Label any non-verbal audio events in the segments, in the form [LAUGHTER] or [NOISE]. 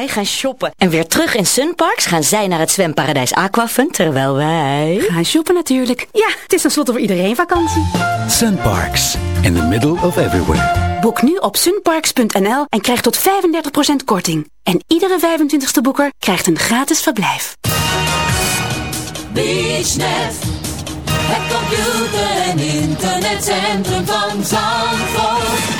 wij gaan shoppen. En weer terug in Sunparks gaan zij naar het zwemparadijs Aquafun, terwijl wij... Gaan shoppen natuurlijk. Ja, het is tenslotte voor iedereen vakantie. Sunparks, in the middle of everywhere. Boek nu op sunparks.nl en krijg tot 35% korting. En iedere 25ste boeker krijgt een gratis verblijf. BeachNet, het computer- en internetcentrum van Zandvoort.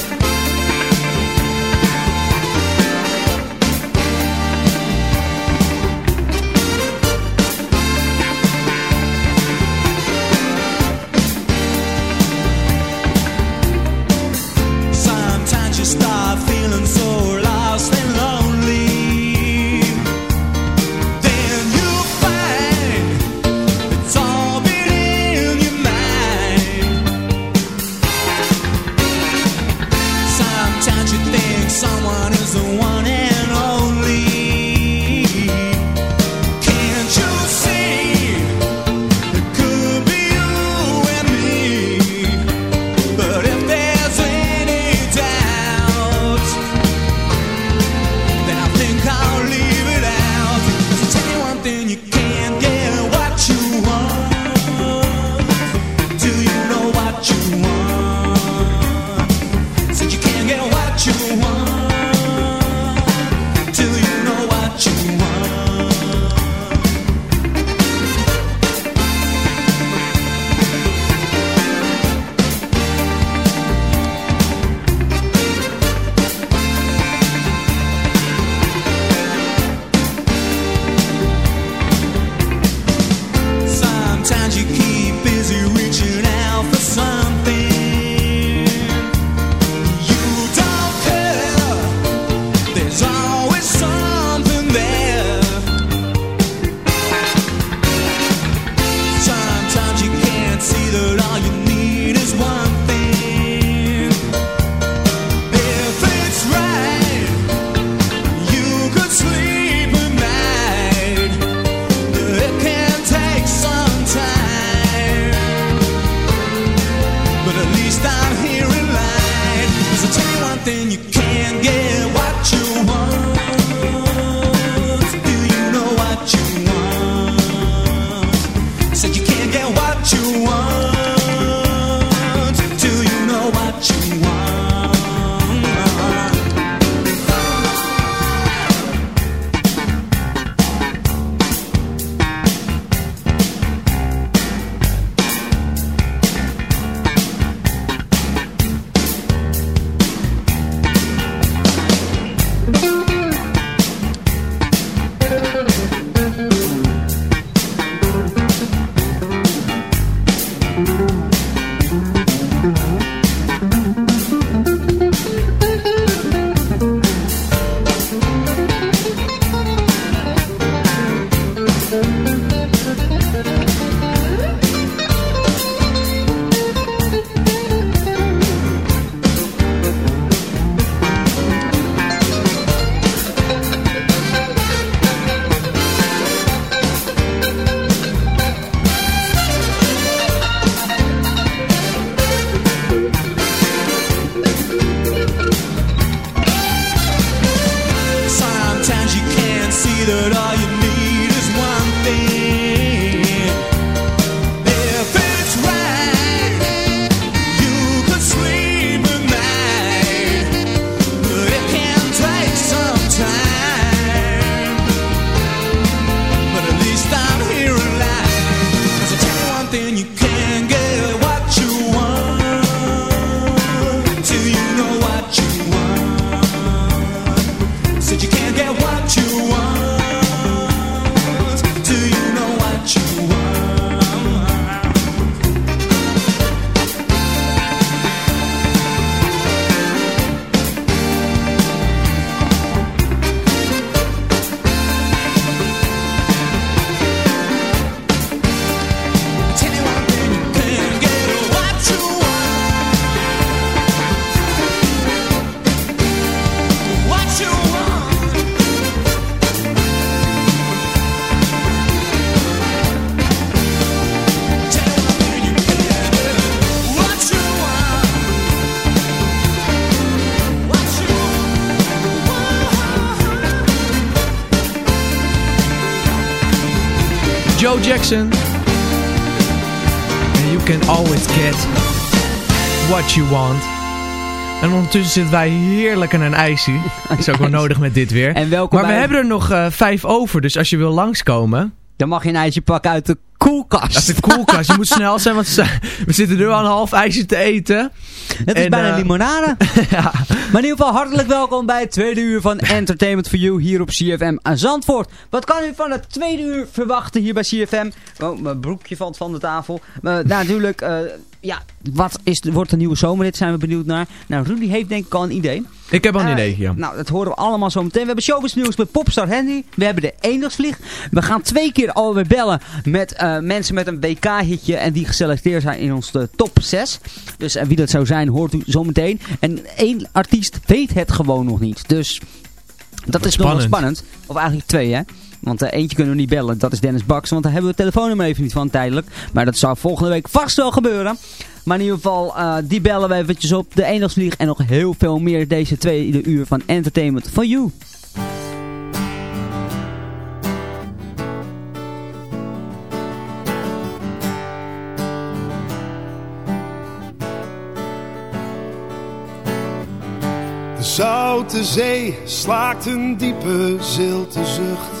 Joe Jackson. And you can always get what you want. En ondertussen zitten wij heerlijk in een ijsje. [LAUGHS] Is ook wel nodig met dit weer. En maar we hebben er nog eh, vijf over, dus als je wil langskomen... Dan mag je een ijsje pakken uit de koelkast. Dat is de koelkast. Je moet snel zijn, want we zitten nu al een half ijsje te eten. Het is En, bijna eh, limonade. [LAUGHS] ja. Maar in ieder geval hartelijk welkom bij het tweede uur van Entertainment for You hier op CFM aan Zandvoort. Wat kan u van het tweede uur verwachten hier bij CFM? Oh, mijn broekje valt van de tafel. Maar natuurlijk, eh, ja, wat is, wordt de nieuwe zomerrit? Zijn we benieuwd naar. Nou, Rudy heeft denk ik al een idee. Ik heb al een Eh, idee, ja. Nou, dat horen we allemaal zo meteen. We hebben showbiz nieuws met Popstar Henry. We hebben de eendagsvlieg. We gaan twee keer alweer bellen met eh, mensen met een WK-hitje. En die geselecteerd zijn in onze top 6. Dus eh, wie dat zou zijn, hoort u zo meteen. En één artiest weet het gewoon nog niet. Dus dat is nog wel Spannend. spannend. Of eigenlijk twee, hè. Want eh, eentje kunnen we niet bellen. Dat is Dennis Baks. Want daar hebben we het telefoonnummer even niet van tijdelijk. Maar dat zal volgende week vast wel gebeuren. Maar in ieder geval, eh, die bellen we eventjes op. De eendagsvlieg en nog heel veel meer deze tweede uur van Entertainment for You. De zoute zee slaakt een diepe zilte zucht.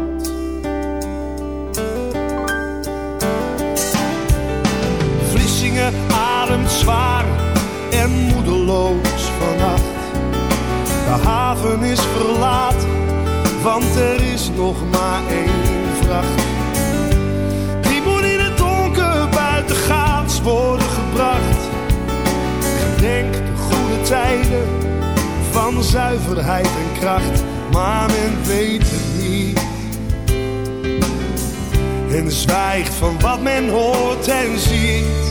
En moedeloos vannacht. De haven is verlaten, want er is nog maar één vracht. Die moet in het donker buitengaats worden gebracht. Gedenk de goede tijden van zuiverheid en kracht, maar men weet het niet. En zwijgt van wat men hoort en ziet.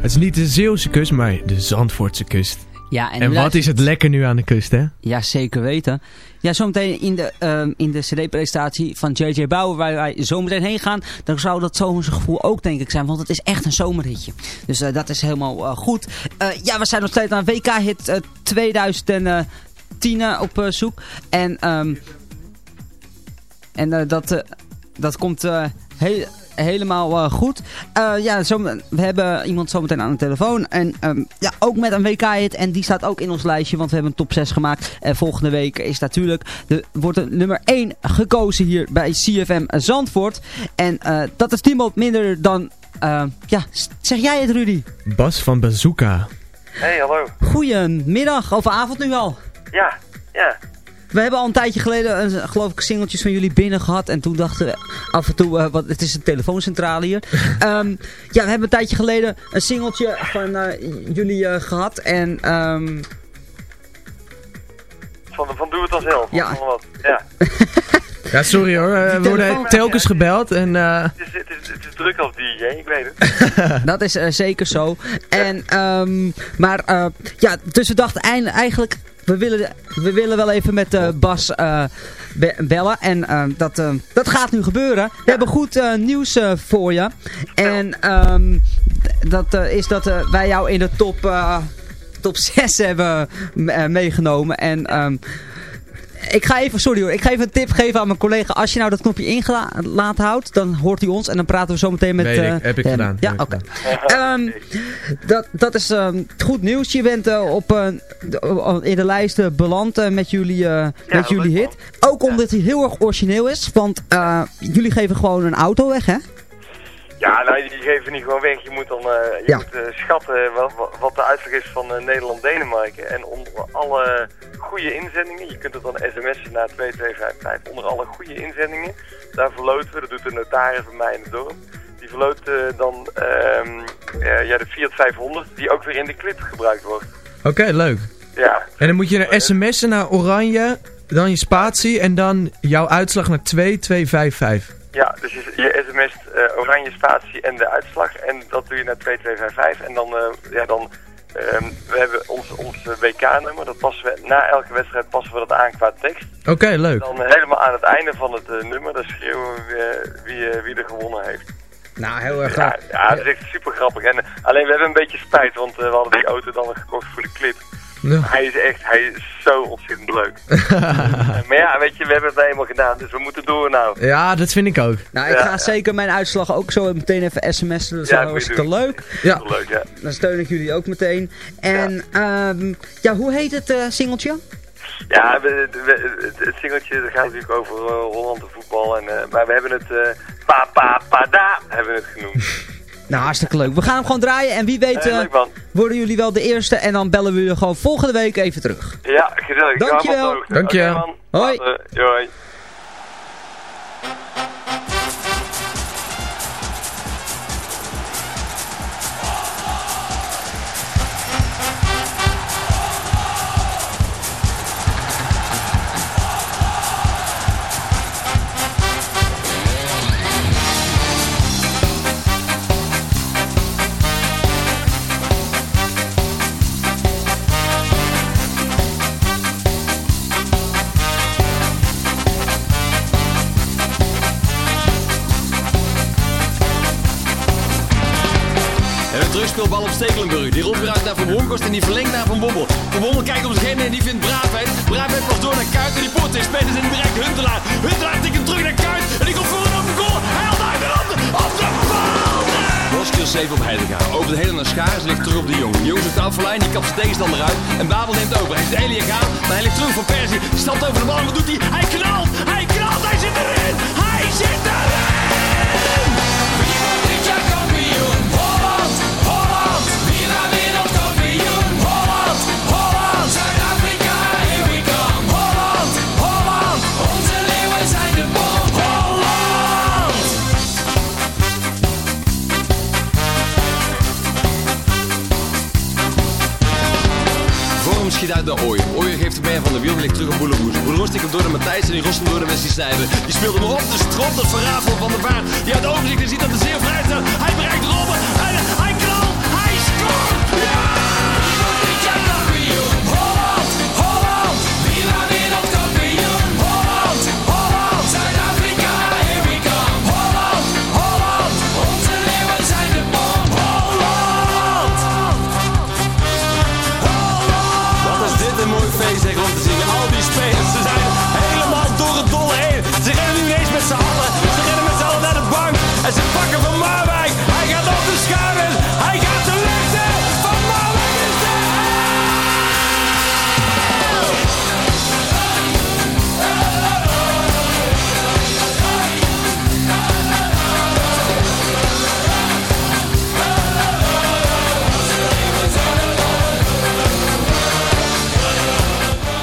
Het is niet de Zeeuwse kust, maar de Zandvoortse kust. Ja, en, wat is het lekker nu aan de kust, hè? Ja, zeker weten. Ja, zometeen in de, ehm, in de cd-presentatie van JJ Bauer, waar wij zometeen heen gaan, dan zou dat zomerse gevoel ook denk ik zijn, want het is echt een zomerhitje. Dus eh, dat is helemaal eh, goed. Eh, ja, we zijn nog steeds aan WK-hit eh, 2010 eh, op zoek. En, ehm, En dat, dat komt heel, helemaal eh, goed. Eh, ja, zo, we hebben iemand zometeen aan de telefoon. En ehm, ja, ook met een WK-hit. En die staat ook in ons lijstje, want we hebben een top 6 gemaakt. En volgende week is natuurlijk de, wordt de nummer 1 gekozen hier bij CFM Zandvoort. En eh, dat is niemand minder dan... ja, zeg jij het Rudy? Bas van Bazooka. Hey, hallo. Goedemiddag, of avond nu al. Ja, ja. We hebben al een tijdje geleden, een, geloof ik, singeltjes van jullie binnen gehad. En toen dachten we af en toe, eh, wat, het is een telefooncentrale hier. [LAUGHS] Ehm, ja, we hebben een tijdje geleden een singeltje van eh, jullie eh, gehad. En ehm, Van, van Doe het dan zelf. Ja. Wat. Ja. [LAUGHS] Ja, sorry hoor. eh, we worden telkens gebeld en... eh, Het, is, het, is, het is druk als DJ, ik weet het. [LAUGHS] dat is eh, zeker zo. En, ehm, maar eh, ja, dus we dachten eigenlijk, we willen, we willen wel even met eh, Bas eh, be- bellen. En eh, dat, dat gaat nu gebeuren. We hebben goed nieuws voor je. En ehm, d- dat is dat wij jou in de top, top 6 hebben meegenomen. En... ehm, ik ga even, sorry hoor, ik ga even een tip geven aan mijn collega. Als je nou dat knopje ingelaten houdt, dan hoort hij ons en dan praten we zo meteen met eh, heb ik hem. gedaan, Ja, oké. Ehm, dat, dat is ehm, goed nieuws. Je bent eh, op, de- in de lijst eh, beland met jullie, eh, met jullie hit. Ook omdat hij heel erg origineel is, want eh, jullie geven gewoon een auto weg, hè? Ja, nou, die geven niet gewoon weg. Je moet dan eh, je Ja. moet, eh, schatten wat, wat- wat de uitslag is van eh, Nederland-Denemarken. En onder alle goede inzendingen, je kunt het dan sms'en naar 2255, onder alle goede inzendingen, daar verloten we, dat doet de notaris bij mij in het dorp, die verloot eh, dan ehm, eh, ja, de Fiat 500, die ook weer in de clip gebruikt wordt. Oké, leuk. Ja, En dan moet je een sms'en naar Oranje, dan je spatie en dan jouw uitslag naar 2255. Ja, dus je, je sms't oranje spatie en de uitslag. En dat doe je naar 2255. En dan, eh, ja, dan ehm, we hebben ons, ons WK-nummer. Dat passen we, na elke wedstrijd passen we dat aan qua tekst. Oké, leuk. Dan eh, helemaal aan het einde van het eh, nummer, dan schreeuwen we wie, wie, er gewonnen heeft. Nou, heel erg Ja, ja, dat is echt super grappig. En, alleen we hebben een beetje spijt, want we hadden die auto dan gekocht voor de clip. Ja. Hij is echt, hij is zo ontzettend leuk. [LAUGHS] Maar ja, weet je, we hebben het eenmaal gedaan, dus we moeten door nou. Ja, dat vind ik ook. Nou, ik Ja, ga ja. zeker mijn uitslag ook zo meteen even sms'en. Dat is Ja, hartstikke doen. leuk. Ja. Leuk, ja. Dan steun ik jullie ook meteen. En ehm, ja, hoe heet het eh, singeltje? Ja, we, we- het, singeltje dat gaat natuurlijk over uh, Holland en voetbal. En, eh, maar we hebben het eh pa pa pa da hebben we het genoemd. [LAUGHS] Nou, hartstikke leuk. We gaan hem gewoon draaien en wie weet Eh, leuk worden jullie wel de eerste. En dan bellen we jullie gewoon volgende week even terug. Ja, gezellig. Dankjewel. hem op de hoogte. Dank je. Oké, man. Hoi. Later. Hoi. Stekelenburg. Die rolt weer uit naar Van Bronckhorst en die verlengt naar Van Bommel. Van Bommel kijkt om zich heen en die vindt Braafheid. Braafheid pas door naar Kuit en die poort tegen spelers en die bereikt Huntelaar. Huntelaar tikt hem terug naar Kuit en die komt voor een open goal. Hij haalt uit op de, op de paal! Bosker is even op Heidegaard. Over de hele naar Schaars ligt terug op de Jong. De Jong zoekt de afverlijn, die kapt zijn tegenstander uit. En Babel neemt over. Hij is de Elia gaan, maar hij ligt terug voor Persie. Stapt over de bal en wat doet hij? Hij knalt! Hij knalt! Hij zit erin! Hij zit erin! De de ligt terug op Boeleroes. Boeleroes tikt hem door de Matthijs en die rost hem door de Sneijder. Die speelt hem op de strot, dat verraad van der Vaart. Die uit overzicht en ziet dat de zeer vrij staat. Hij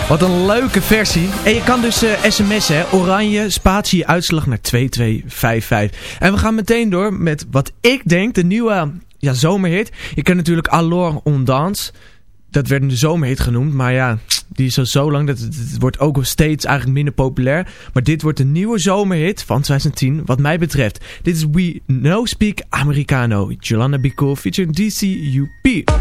Wat een leuke versie. En je kan dus eh, sms'en. Oranje, spatie, uitslag naar 2255. En we gaan meteen door met wat ik denk de nieuwe ja, zomerhit. Je kent natuurlijk Alors on Dance. Dat werd een zomerhit genoemd, maar ja, die is al zo lang dat het, wordt ook steeds eigenlijk minder populair. Maar dit wordt de nieuwe zomerhit van 2010, wat mij betreft. Dit is We No Speak Americano, Jolanda Be Cool featuring DCUP.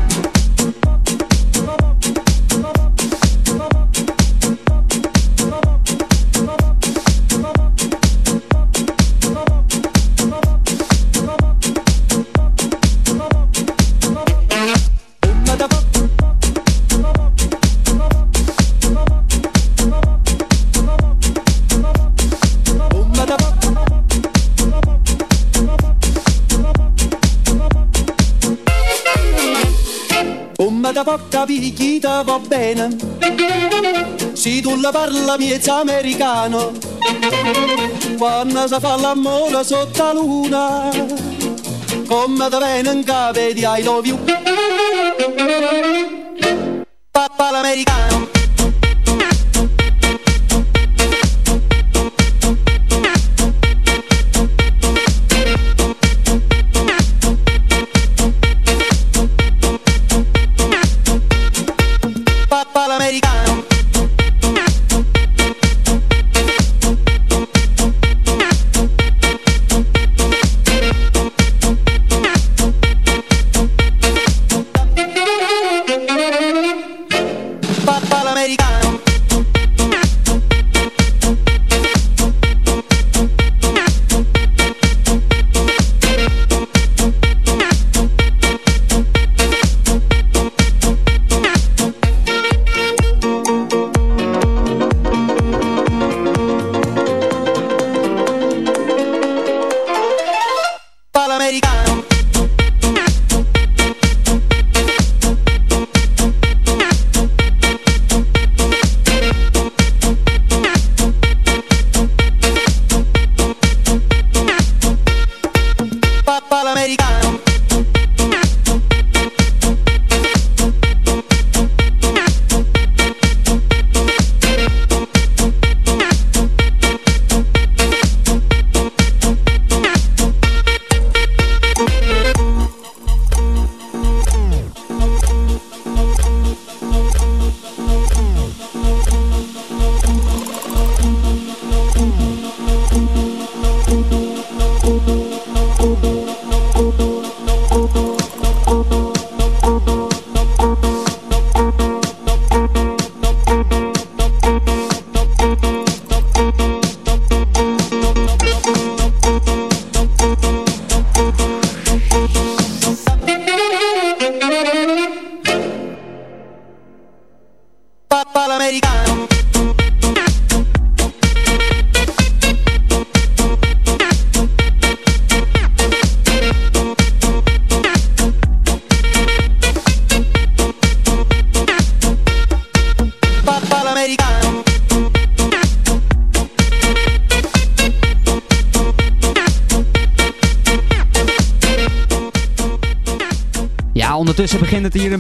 Picchita va bene. Se tu la parla miezza americano Quando si fa l'amore sotto la luna Come da bene in capo di I love you Papà l'americano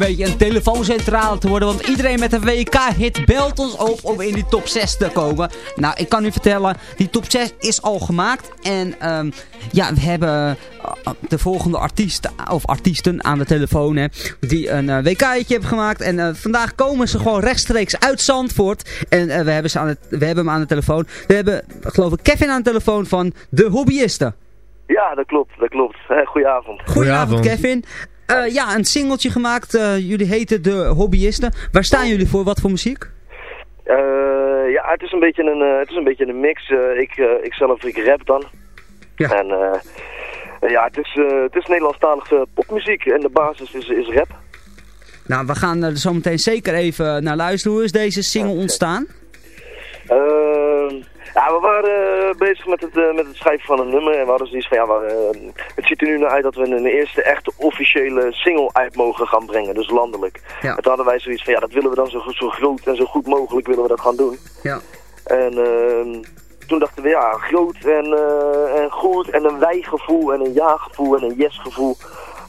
een beetje een telefooncentrale te worden. Want iedereen met een WK-hit belt ons op om in die top 6 te komen. Nou, ik kan u vertellen, die top 6 is al gemaakt. En ehm, ja, we hebben eh, de volgende artiesten, of artiesten aan de telefoon hè, die een eh, WK-hitje hebben gemaakt. En eh, vandaag komen ze gewoon rechtstreeks uit Zandvoort. En we, hebben ze aan het, we hebben hem aan de telefoon. We hebben, geloof ik, Kevin aan de telefoon van de hobbyisten. Ja, dat klopt, dat klopt. Eh, Goedenavond. Goedenavond, Kevin. Eh, ja, een singeltje gemaakt. Eh, jullie heten de Hobbyisten. Waar staan jullie voor? Wat voor muziek? Eh, ja, het is een beetje een, het is een, beetje een mix. Ik, ik zelf, ik rap dan. Ja. En ja, het is, het is Nederlandstalige popmuziek en de basis is, is rap. Nou, we gaan er zo meteen zeker even naar luisteren. Hoe is deze single ontstaan? Eh, ja, we waren eh, bezig met het, eh, met het schrijven van een nummer en we hadden zoiets van, ja, we, eh, het ziet er nu naar uit dat we een eerste echte officiële single uit mogen gaan brengen, dus landelijk. Ja. En toen hadden wij zoiets van, ja, dat willen we dan zo, zo groot en zo goed mogelijk willen we dat gaan doen. Ja. En ehm, toen dachten we, ja, groot en, en goed en een wij-gevoel en een ja-gevoel en een yes-gevoel.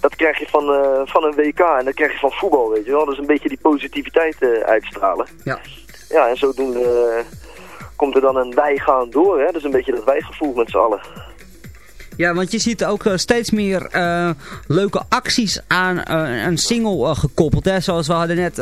Dat krijg je van, van een WK en dat krijg je van voetbal, weet je wel. Dus een beetje die positiviteit uitstralen. Ja. Ja, en zodoende eh, komt er dan een wij gaan door. Hè? Dus een beetje dat wijgevoel met z'n allen. Ja, want je ziet ook eh, steeds meer eh, leuke acties aan een single gekoppeld. Hè? Zoals we hadden net...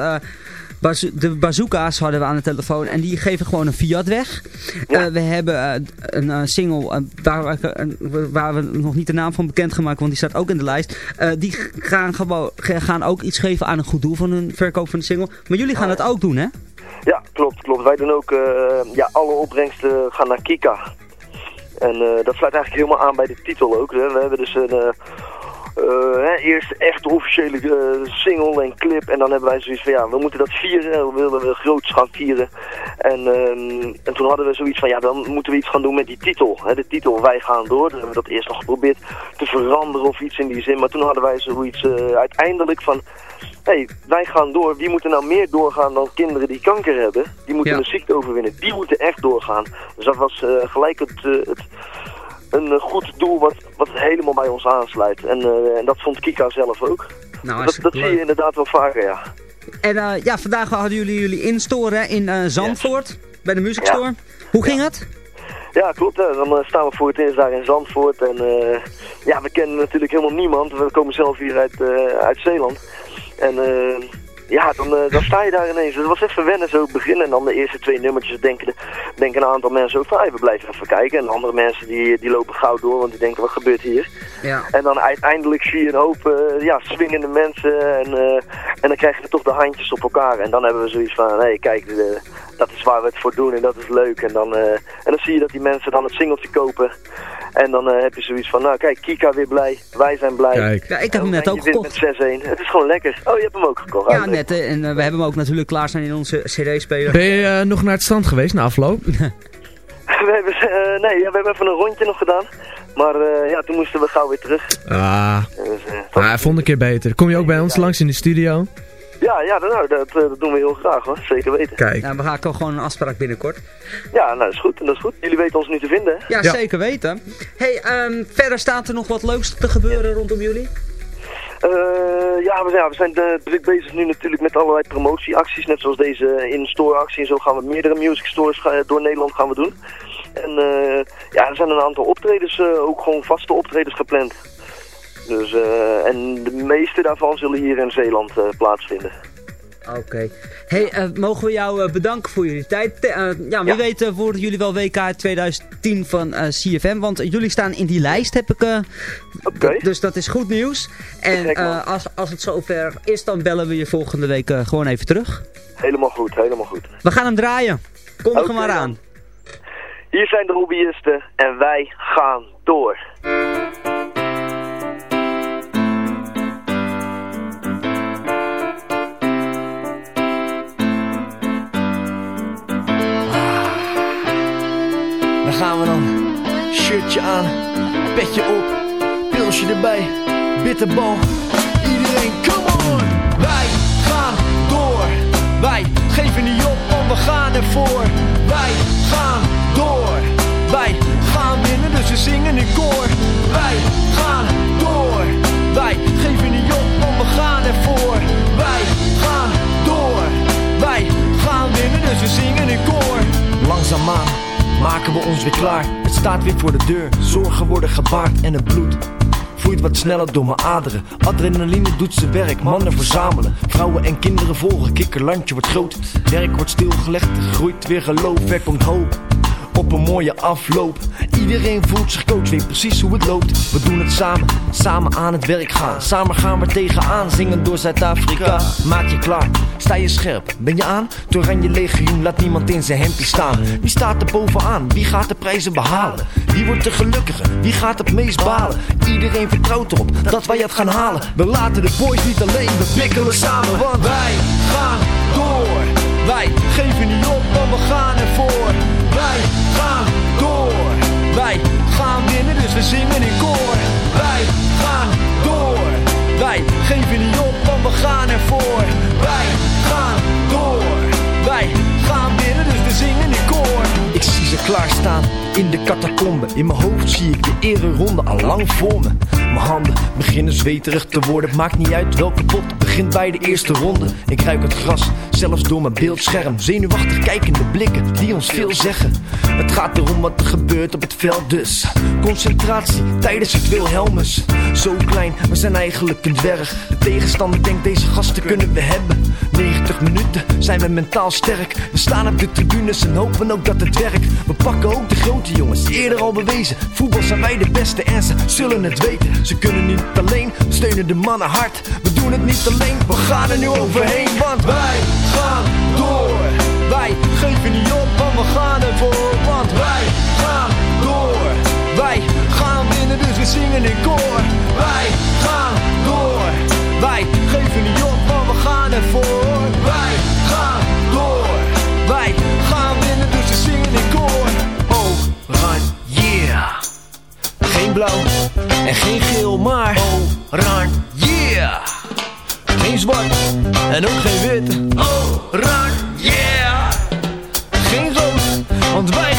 de bazooka's hadden we aan de telefoon en die geven gewoon een Fiat weg. Eh, we hebben eh, een eh, single waar, we- waar we nog niet de naam van bekend gemaakt, want die staat ook in de lijst. Die gaan, gewoon, gaan ook iets geven aan een goed doel van hun verkoop van de single. Maar jullie gaan dat ook doen, hè? Ja, klopt, klopt. Wij doen ook, ja, alle opbrengsten gaan naar Kika. En dat sluit eigenlijk helemaal aan bij de titel ook. Hè. We hebben dus een hè, eerst echt officiële eh, single en clip. En dan hebben wij zoiets van, ja, we moeten dat vieren. We willen we groots gaan vieren. En, ehm, en toen hadden we zoiets van, ja, dan moeten we iets gaan doen met die titel. Hè. De titel Wij gaan door. Dus hebben we dat eerst nog geprobeerd te veranderen of iets in die zin. Maar toen hadden wij zoiets eh, uiteindelijk van... Hé, hey, wij gaan door. Wie moet er nou meer doorgaan dan kinderen die kanker hebben? Die moeten Ja. een ziekte overwinnen. Die moeten echt doorgaan. Dus dat was eh, gelijk het, eh, het, een eh, goed doel wat, wat helemaal bij ons aansluit. En, eh, en dat vond Kika zelf ook. Nou, dat, dat zie je inderdaad wel vaker, ja. En eh, ja, vandaag hadden jullie jullie instore hè, in Zandvoort, bij de Music Store. Hoe ging het? Ja, klopt. Hè. Dan staan we voor het eerst daar in Zandvoort. En ja, we kennen natuurlijk helemaal niemand. We komen zelf hier uit, uit Zeeland. En ja, dan, eh, dan sta je daar ineens. Het was even wennen zo beginnen. En dan de eerste twee nummertjes denken, de, denken een aantal mensen ook van, "Hey, we blijven even kijken. En andere mensen die, die lopen gauw door, want die denken, wat gebeurt hier? Ja. En dan uiteindelijk zie je een hoop eh, ja, swingende mensen en, eh, en dan krijg je toch de handjes op elkaar. En dan hebben we zoiets van, hé hey, kijk, de- dat is waar we het voor doen en dat is leuk. En dan, eh, en dan zie je dat die mensen dan het singeltje kopen. En dan eh, heb je zoiets van, nou kijk, Kika weer blij, wij zijn blij. Kijk. Ja, ik heb hem net ook gekocht. met 6-1. Het is gewoon lekker. Oh, je hebt hem ook gekocht. Ja, Ah, net. En eh, we hebben hem ook natuurlijk klaarstaan in onze cd-speler. Ben je nog naar het strand geweest na afloop? [LAUGHS] we hebben, eh, nee, ja, we hebben even een rondje nog gedaan. Maar eh, ja, toen moesten we gauw weer terug. Ah, Dus, eh, nou, vond een keer beter. Kom je ook bij ons langs in de studio? Ja, ja, nou, dat, eh, dat doen we heel graag hoor. Zeker weten. Kijk. Ja, we gaan gewoon een afspraak binnenkort. Ja, nou, dat is goed. Dat is goed. Jullie weten ons nu te vinden, hè? Ja, Ja. zeker weten. hey, ehm, verder staat er nog wat leuks te gebeuren rondom jullie? Eh, ja, we, ja, we zijn eh, druk bezig nu natuurlijk met allerlei promotieacties. Net zoals deze in-store actie. En zo gaan we meerdere music stores ga- door Nederland gaan we doen. En eh, ja, er zijn een aantal optredens, eh, ook gewoon vaste optredens gepland. Dus, eh, en de meeste daarvan zullen hier in Zeeland eh, plaatsvinden. Oké. Hey, eh, mogen we jou bedanken voor jullie tijd? Ja, wie Ja. weet worden jullie wel WK 2010 van CFM. Want jullie staan in die lijst, heb ik... Oké. Dus dat is goed nieuws. En als, als het zover is, dan bellen we je volgende week gewoon even terug. Helemaal goed, helemaal goed. We gaan hem draaien. Kom er Oké, maar dan. aan. Hier zijn de hobbyisten en wij gaan door. Gaan we dan. Shirtje aan, petje op, pilsje erbij, bitterbal. Iedereen, come on! Wij gaan door. Wij geven niet op, want we gaan ervoor. Wij gaan door. Wij gaan winnen, dus we zingen in koor. Wij gaan door. Wij geven niet op, want we gaan ervoor. Wij gaan door. Wij gaan winnen, dus we zingen in koor. Langzaamaan maken we ons weer klaar. Het staat weer voor de deur. Zorgen worden gebaard en het bloed vloeit wat sneller door mijn aderen. Adrenaline doet zijn werk, mannen verzamelen. Vrouwen en kinderen volgen, kikkerlandje wordt groot. Werk wordt stilgelegd, groeit weer geloof, er komt hoop. Op een mooie afloop. Iedereen voelt zich coach, weet precies hoe het loopt. We doen het samen, samen aan het werk gaan. Samen gaan we tegenaan, zingen door Zuid-Afrika. Maak je klaar, sta je scherp, ben je aan? Het Oranje Legioen laat niemand in zijn hempje staan. Wie staat er bovenaan? Wie gaat de prijzen behalen? Wie wordt de gelukkige? Wie gaat het meest balen? Iedereen vertrouwt erop dat wij het gaan halen. We laten de boys niet alleen, we pikkelen samen. Want wij gaan door. Wij geven niet op, want we gaan ervoor. Wij gaan door. Wij gaan winnen, dus we zingen in koor. Wij gaan door. Wij geven niet op, want we gaan ervoor. Wij gaan door. Wij gaan winnen, dus we zingen in koor. Ik zie ze klaarstaan in de catacombe. In mijn hoofd zie ik de ereronde al lang voor me. Mijn handen beginnen zweterig te worden. Het maakt niet uit welke pot begint bij de eerste ronde. Ik ruik het gras, zelfs door mijn beeldscherm. Zenuwachtig kijkende blikken die ons veel zeggen. Het gaat erom wat er gebeurt op het veld dus. Concentratie tijdens het Wilhelmus. Zo klein, we zijn eigenlijk een dwerg. De tegenstander denkt deze gasten kunnen we hebben. 90 minuten zijn we mentaal sterk. We staan op de tribunes en hopen ook dat het werkt. We pakken ook de grote jongens, eerder al bewezen. Voetbal zijn wij de beste en ze zullen het weten. Ze kunnen niet alleen, steunen de mannen hard. We doen het niet alleen, we gaan er nu overheen. Want wij gaan door. Wij geven niet op, want we gaan ervoor. Want wij gaan door. Wij gaan winnen, dus we zingen in koor. Wij gaan door. Wij geven niet op, want we gaan ervoor. Wij gaan door. Wij gaan winnen, dus we zingen in koor. Oranje. Geen blauw en geen geel, maar oranje. Geen zwart en ook geen wit. Oranje. Geen rood, want wij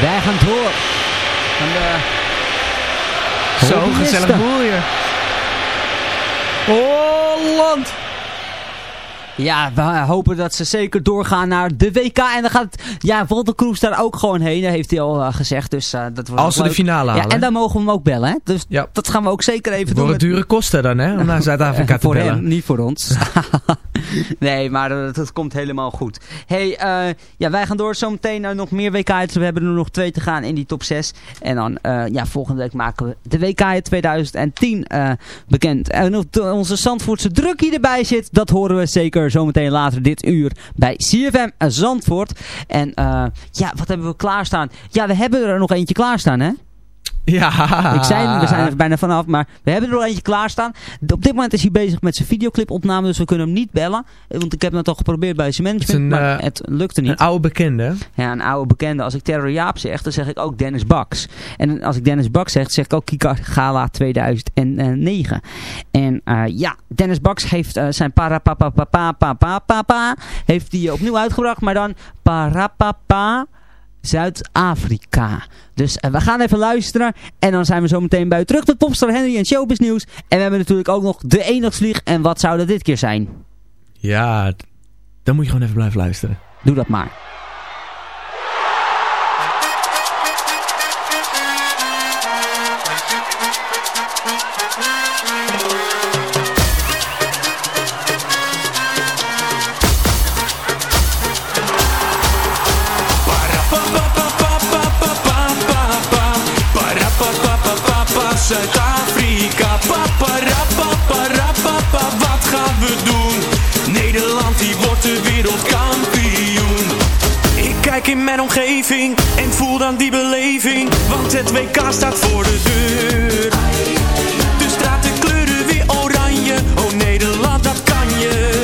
Wij gaan door. Van de... Zo, gezellig boel hier. Holland! Ja, we hopen dat ze zeker doorgaan naar de WK. En dan gaat, ja, Walter Kroes daar ook gewoon heen. Heeft hij al eh, gezegd. Dus, eh, dat wordt Als ze de finale Ja, halen. en daar mogen we hem ook bellen. Hè? Dus dat gaan we ook zeker even Voor doen. het met- dure kosten dan, hè? Om naar [LAUGHS] Zuid-Afrika te voor bellen. hem, niet voor ons. [LAUGHS] nee, maar dat, dat komt helemaal goed. hey, eh, ja, wij gaan door zometeen naar nog meer WK-items. We hebben er nog twee te gaan in die top 6. En dan, ja, volgende week maken we de WK 2010 eh, bekend. En of onze Zandvoortse drukkie erbij zit, dat horen we zeker zometeen later dit uur bij CFM Zandvoort. En eh, ja, wat hebben we klaarstaan? Ja, we hebben er nog eentje klaarstaan, hè? Ja. Ik zei, we zijn er bijna vanaf, maar we hebben er al eentje klaarstaan. Op dit moment is hij bezig met zijn videoclipopname, dus we kunnen hem niet bellen. Want ik heb het al geprobeerd bij zijn management, Het een, maar eh, het lukte niet. Een oude bekende. Ja, een oude bekende. Als ik Terror Jaap zeg, dan zeg ik ook Dennis Baks. En als ik Dennis Baks zeg, zeg ik ook Kika Gala 2009. En eh, ja, Dennis Baks heeft eh, zijn Parapapapapapapapa heeft hij opnieuw uitgebracht, maar dan Parapapa Zuid-Afrika. Dus eh, we gaan even luisteren en dan zijn we zo meteen bij u terug met Popstar Henry en Showbiz Nieuws. En we hebben natuurlijk ook nog de enigsvlieg en wat zou dat dit keer zijn? Ja, dan moet je gewoon even blijven luisteren. Doe dat maar. Zuid-Afrika, papa, papa, wat gaan we doen? Nederland die wordt de wereldkampioen. Ik kijk in mijn omgeving en voel dan die beleving, want het WK staat voor de deur. De straten kleuren weer oranje, oh Nederland dat kan je.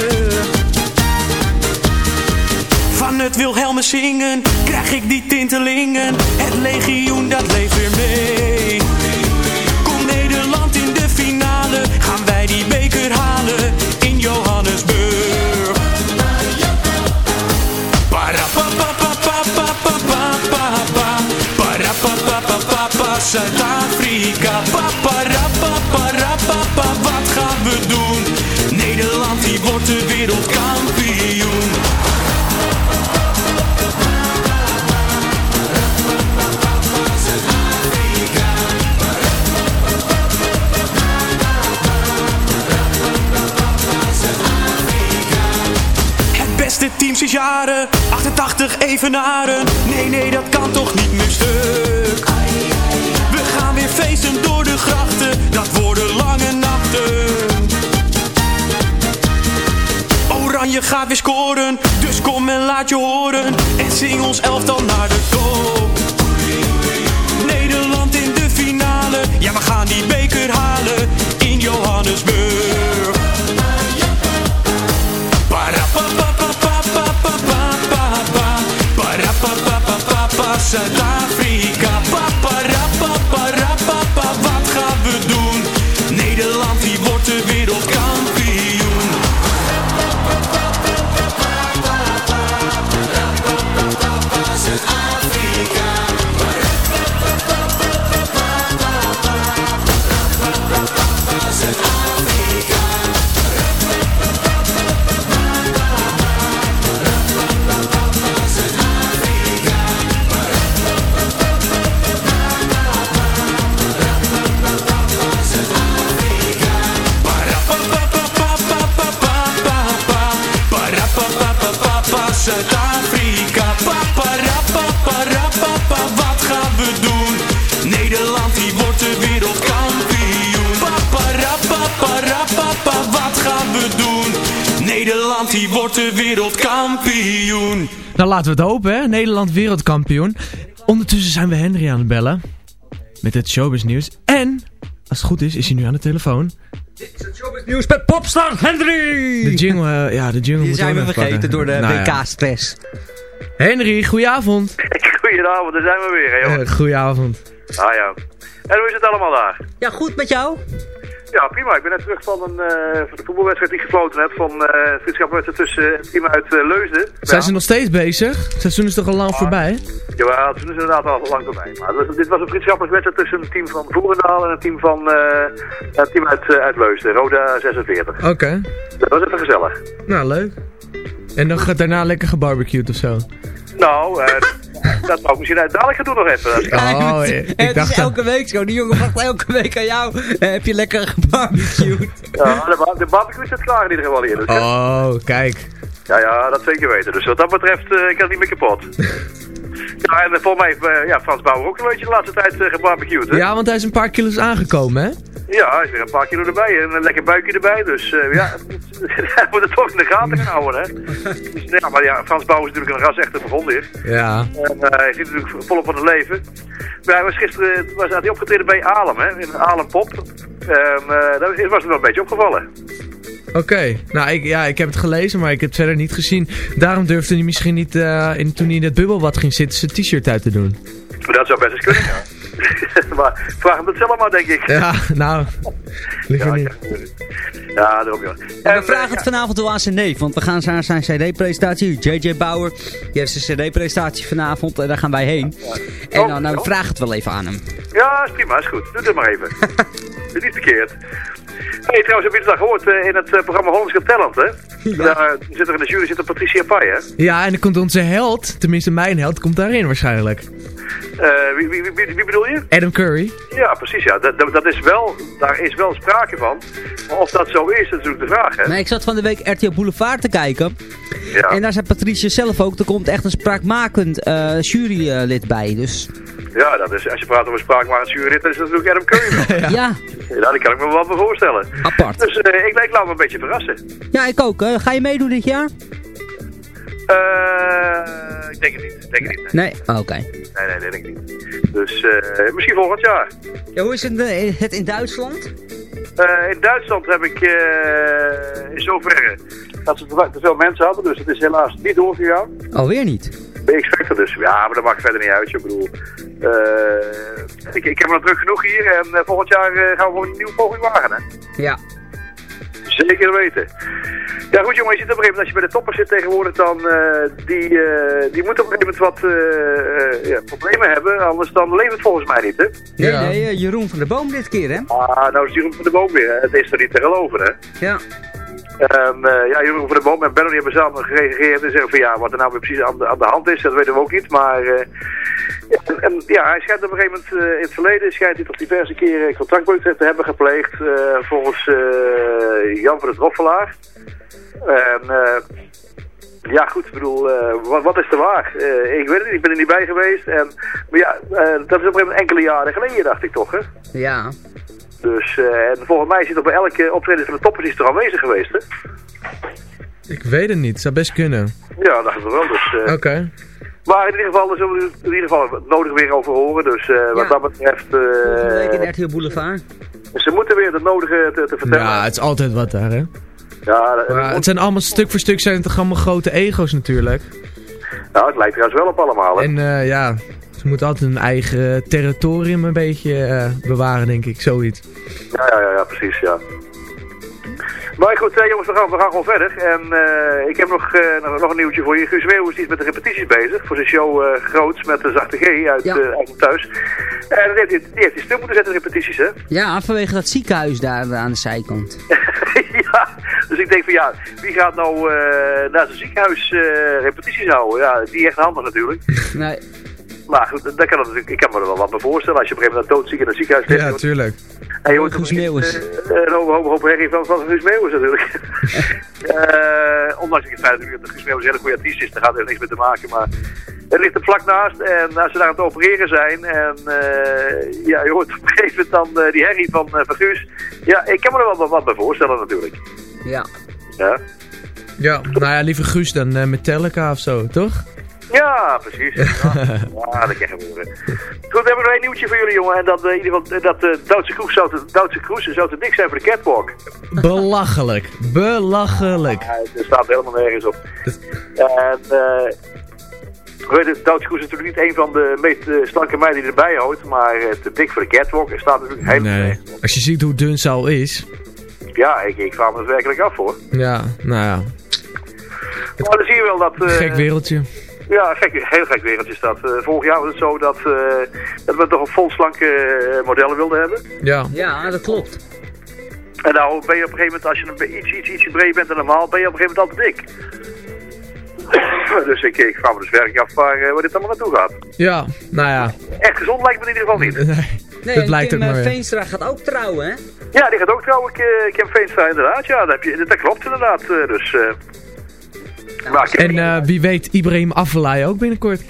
Van het Wilhelmus zingen krijg ik die tintelingen. Het legioen dat leeft weer mee. Zuid-Afrika. Paparapapapapa, wat gaan we doen? Nederland die wordt de wereldkampioen. Het beste team sinds jaren, 88 evenaren. Nee, nee, dat kan toch niet meer. Gaat weer scoren, dus kom en laat je horen. En zing ons elftal naar de top. Nederland in de finale, ja we gaan die beker halen in Johannesburg. Zuid-Afrika. Paparappaparapapa, wat gaan we doen? Laten we het hopen, hè. Nederland wereldkampioen. Ondertussen zijn we Henry aan het bellen. Met het showbiz nieuws. En, als het goed is, is hij nu aan de telefoon. Nieuws met Popstar Henry! De jingle, eh, ja, de jingle Die moet zijn we vergeten pakken. door de Nou ja. WK-stress. Henry, goedenavond. [LAUGHS] Goedenavond, daar zijn we weer, hè, jongen. Eh, goedenavond. Ah ja. En hoe is het allemaal daar? Ja, goed met jou? Ja, prima. Ik ben net terug van een eh, van de voetbalwedstrijd die ik gefloten heb. Van eh vriendschapwedstrijd tussen het team uit eh, Leusden. Zijn ze nog steeds bezig? Het seizoen is toch al lang voorbij? Ja, het is inderdaad al lang voorbij. Maar het was- dit was een vriendschapwedstrijd tussen een team van Voerendaal en een team van eh, een team uit, eh, uit Leusden. Roda 46. Oké. Dat was even gezellig. Nou, leuk. En dan gaat daarna lekker gebarbecued of zo. Nou, eh, dat ik misschien uit dadelijk gaan doen nog even. Als ik- Oh, ik het dacht is dat- elke week zo. Die jongen vraagt elke week aan jou. eh, heb je lekker gebarbecued? Ja, de, ba- de barbecue zit klaar in ieder geval hier. Dus Oh, kijk. Ja, ja, dat zeker weten. Dus wat dat betreft, eh, ik kan het niet meer kapot. Ja, en eh, volgens mij heeft eh, ja, Frans Bauer ook een beetje de laatste tijd uh, gebarbecued, hè? Ja, want hij is een paar kilo's aangekomen, hè? Ja, hij is weer een paar kilo erbij en een lekker buikje erbij. Dus eh, ja, [LAUGHS] hij moet het toch in de gaten gaan houden, hè? Dus, ja, maar ja, Frans Bauer is natuurlijk een ras echte begonnen. Ja. En eh, hij zit natuurlijk volop van het leven. Maar hij was gisteren was, had hij opgetreden bij Alem, hè? In Alem Pop. Eh dat was was hem wel een beetje opgevallen. Oké. Nou, ik, ja, ik heb het gelezen, maar ik heb het verder niet gezien. Daarom durfde hij misschien niet, eh, in, toen hij in het bubbelbad ging zitten, zijn t-shirt uit te doen. Dat zou best eens kunnen, ja. [LAUGHS] maar vraag hem dat zelf maar, denk ik. Ja, nou, liever niet. Ja, daarom ja. En we vragen het vanavond wel aan zijn neef, want we gaan naar zijn cd-presentatie. JJ Bauer, die heeft zijn cd-presentatie vanavond en daar gaan wij heen. En dan nou, we vragen het wel even aan hem. Ja, is prima, is goed. Doe het maar even. [LAUGHS] Niet verkeerd. Hey, trouwens, heb je het al gehoord eh, in het eh, programma Hollands Got Talent, hè? Daar zit er in de jury zit er Patricia Pai, hè? Ja, en dan komt onze held, tenminste mijn held, komt daarin waarschijnlijk. Eh, wie, wie, wie, wie bedoel je? Adam Curry. Ja, precies, ja. Dat, dat, dat is wel, daar is wel sprake van. Maar of dat zo is, dat is natuurlijk de vraag, hè? Maar ik zat van de week RTL Boulevard te kijken. Ja. En daar zei Patricia zelf ook, er komt echt een spraakmakend eh, jurylid bij. Dus Ja, dat is, als je praat over spraakmakend jurylid, dan is dat natuurlijk Adam Curry wel. [LAUGHS] ja. ja, die kan ik me wel voorstellen. Apart. Dus eh, ik, ik laat me een beetje verrassen. ja, ik ook. Ga je meedoen dit jaar? Eh, ik denk het niet. Ik denk niet. Nee? Oh, Oké. Nee, nee, nee, denk ik niet. Dus eh, misschien volgend jaar. Ja, hoe is het, eh, het in Duitsland? Eh, in Duitsland heb ik in zoverre dat ze te veel mensen hadden, dus het is helaas niet doorgegaan. Alweer niet. Ik X-Factor dus, ja, maar dat maakt verder niet uit. Ik bedoel, ik, ik heb nog druk genoeg hier en volgend jaar gaan we gewoon een nieuwe poging wagen, hè. Ja. Zeker weten. Ja goed jongen, je ziet op een gegeven moment, als je bij de toppers zit tegenwoordig, dan uh, die, uh, die moeten op een gegeven moment wat uh, ja, problemen hebben, anders dan leeft het volgens mij niet, hè? Nee, ja. nee, Jeroen van der Boom dit keer, hè? Ah, nou is Jeroen van der Boom weer, hè? het is er niet te geloven, hè? Ja. En ja, Jeroen van der Boom en Benno die hebben samen gereageerd en zeggen van ja, wat er nou weer precies aan de, aan de hand is, dat weten we ook niet, maar... en, en, ja, hij schijnt op een gegeven moment uh, in het verleden schijnt hij toch diverse keren contractbreuk te hebben gepleegd uh, volgens uh, Jan van het Roffelaar. En Ja, goed, ik bedoel, eh, wat, wat is er waar? Eh, ik weet het niet, ik ben er niet bij geweest. En, maar ja, eh, dat is op een gegeven moment enkele jaren geleden, dacht ik toch, hè? Ja. Dus, eh, en volgens mij zit er bij elke optreden van de toppers is er aanwezig geweest, hè? Ik weet het niet, zou best kunnen. Ja, dat is wel, dus... eh, Oké. Maar in ieder geval, daar zullen we in ieder geval het nodig weer over horen. Dus eh, wat Ja. dat betreft... eh, Volgende week in RTL Boulevard. ze moeten weer het nodige te, te vertellen. Ja, het is altijd wat daar, hè. Ja, Maar het zijn allemaal stuk voor stuk zijn het toch allemaal grote ego's natuurlijk. nou, het lijkt trouwens wel op allemaal, hè? En eh, ja, ze moeten altijd hun eigen territorium een beetje bewaren, denk ik. Zoiets. Ja, ja, ja, ja, precies, ja. Maar goed, eh, jongens, we gaan, we gaan gewoon verder. En eh, ik heb nog, eh, nog, een nieuwtje voor je. Guus Meeuwis die is met de repetities bezig. Voor zijn show eh, Groots met de zachte G uit, Ja. uit thuis. En dat heeft die heeft hij stil moeten zetten, de repetities, hè? [LAUGHS] Ja, vanwege dat ziekenhuis daar aan de zijkant. ja, dus ik denk van ja, wie gaat nou naar zijn ziekenhuis repetities houden? Ja, die echt handig natuurlijk. [LAUGHS] Nee. Maar goed, dat kan dat natuurlijk, ik kan me er wel wat bij voorstellen. Als je op een gegeven moment doodziek in een ziekenhuis ligt. Ja, tuurlijk. En je hoort Meeuwis. eh, een hoop, hoop, hoop herrie van, van Guus Meeuwis natuurlijk. [LAUGHS] Eh, ondanks het feit dat Guus Meeuwis een hele goede artiest is, daar gaat er niks mee te maken. Maar het ligt er vlak naast en als ze daar aan het opereren zijn en eh, ja, je hoort op een gegeven moment dan eh, die herrie van, eh, van Guus. Ja, ik kan me er wel wat, wat bij voorstellen natuurlijk. Ja. Ja, Ja, nou ja, liever Guus dan eh, Metallica of zo, toch? Ja precies. [LAUGHS] Ja, ja dat kan gebeuren. Goed, we hebben nog één nieuwtje voor jullie jongen. En dat eh, in ieder geval, eh, dat de Duitse kroes zou te, Duitse kroes zou te dik zijn voor de catwalk. Belachelijk. Belachelijk. Ja, er staat helemaal nergens op. En eh weet je, Duitse Kroes is natuurlijk niet een van de meest eh, slanke meiden die erbij houdt, maar eh, te dik voor de catwalk. Er staat natuurlijk helemaal Nee. nergens op. Als je ziet hoe dun ze al is. Ja, ik, ik vraag me het werkelijk af hoor. Ja, nou ja. Maar dan zie je wel dat... eh, Gek wereldje. Ja, gek, heel gek wereldje is dat. Eh, vorig jaar was het zo dat, eh, dat we toch een vol slanke eh, modellen wilden hebben. Ja. Ja, dat klopt. En nou ben je op een gegeven moment, als je een iets, iets, ietsje breder bent dan normaal, ben je op een gegeven moment altijd dik. [COUGHS] dus ik, ik vraag me dus werkelijk af waar, waar dit allemaal naartoe gaat. Ja, nou ja. Echt gezond lijkt me in ieder geval niet. [LAUGHS] Nee, dat blijkt Kim ook maar. Veenstra gaat ook trouwen, hè? Ja, die gaat ook trouwen. Ik, eh, Kim Veenstra inderdaad. Ja, dat, heb je, dat klopt inderdaad. eh, dus, eh, En eh, wie weet Ibrahim Afellay ook binnenkort.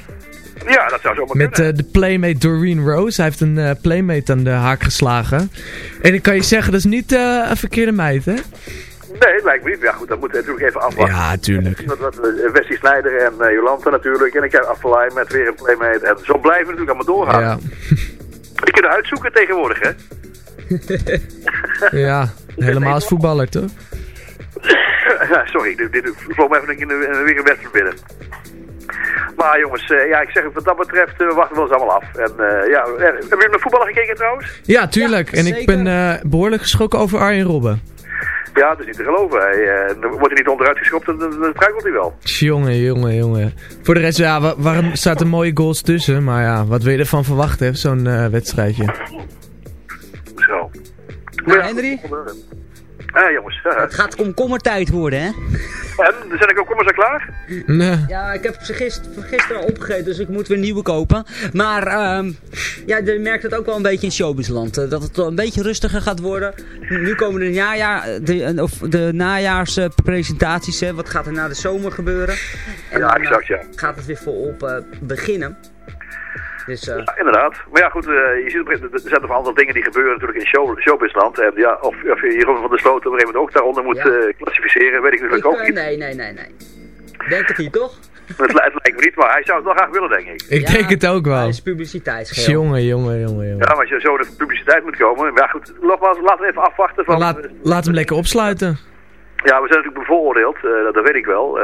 ja, dat zou zomaar Met kunnen. eh, de playmate Doreen Rose. Hij heeft een eh, playmate aan de haak geslagen. En ik kan je zeggen, dat is niet een verkeerde meid, hè? Nee, lijkt me niet. Ja goed, dat moet natuurlijk even afwachten. Ja, tuurlijk. Wesley Snijder en eh, Jolanta natuurlijk. En ik heb Affelay met weer een playmate. En zo blijven we natuurlijk allemaal doorgaan. Ja, [LAUGHS] Die kunnen uitzoeken tegenwoordig, hè? [LAUGHS] ja. [LAUGHS] helemaal als voetballer, toch? [COUGHS] Ja, Sorry, dit, dit vloog me even in, de- weer een wedstrijd binnen. Maar jongens, eh, ja, ik zeg wat dat betreft, eh, we wachten wel eens allemaal af. En eh, ja, eh, hebben jullie naar voetballen gekeken trouwens? Ja, tuurlijk. Ja, en ik ben eh, behoorlijk geschrokken over Arjen Robben. Ja, dat is niet te geloven. Hij, eh, wordt hij niet onderuit geschopt, dan, dan, dan struikelt hij wel. Jongen, jongen, jongen. Voor de rest, ja, wa- waarom staat er mooie goals tussen? Maar ja, wat wil je ervan verwachten, zo'n eh, wedstrijdje? Zo. Nou, Henry, Jongens. [LAUGHS] het gaat komkommertijd worden, hè? En, zijn ik ook kom eens klaar? Nee. Ja, ik heb ze gisteren, gisteren al opgegeten, dus ik moet weer nieuwe kopen. Maar ehm, ja, je merkt het ook wel een beetje in showbizland. eh, dat het wel een beetje rustiger gaat worden. Nu komen de, najaar, de, eh, of de najaarspresentaties. hè. Wat gaat er na de zomer gebeuren? En Ja, eh, exact, ja. gaat het weer volop eh, beginnen. Dus eh, Ja, inderdaad. Maar ja, goed, eh, je ziet op, er zijn toch aantal dingen die gebeuren natuurlijk in show, showbizland. En ja, of, of je Jeroen van der Sloot op een gegeven moment ook daaronder moet Ja. eh, klassificeren, weet ik natuurlijk ik, ook niet. nee, nee, nee, nee. Denk het niet, toch? [LAUGHS] Het, li- het lijkt me niet, maar hij zou het wel graag willen, denk ik. Ik Ja, denk het ook Hij wel. is publiciteitsgeheel. Jongen, jongen, jongen, jongen. Ja, maar als je zo de publiciteit moet komen. Maar ja, goed, nogmaals, laten we even afwachten. Van, Laat, laat hem lekker opsluiten. Ja, we zijn natuurlijk bevooroordeeld, eh, dat, dat weet ik wel.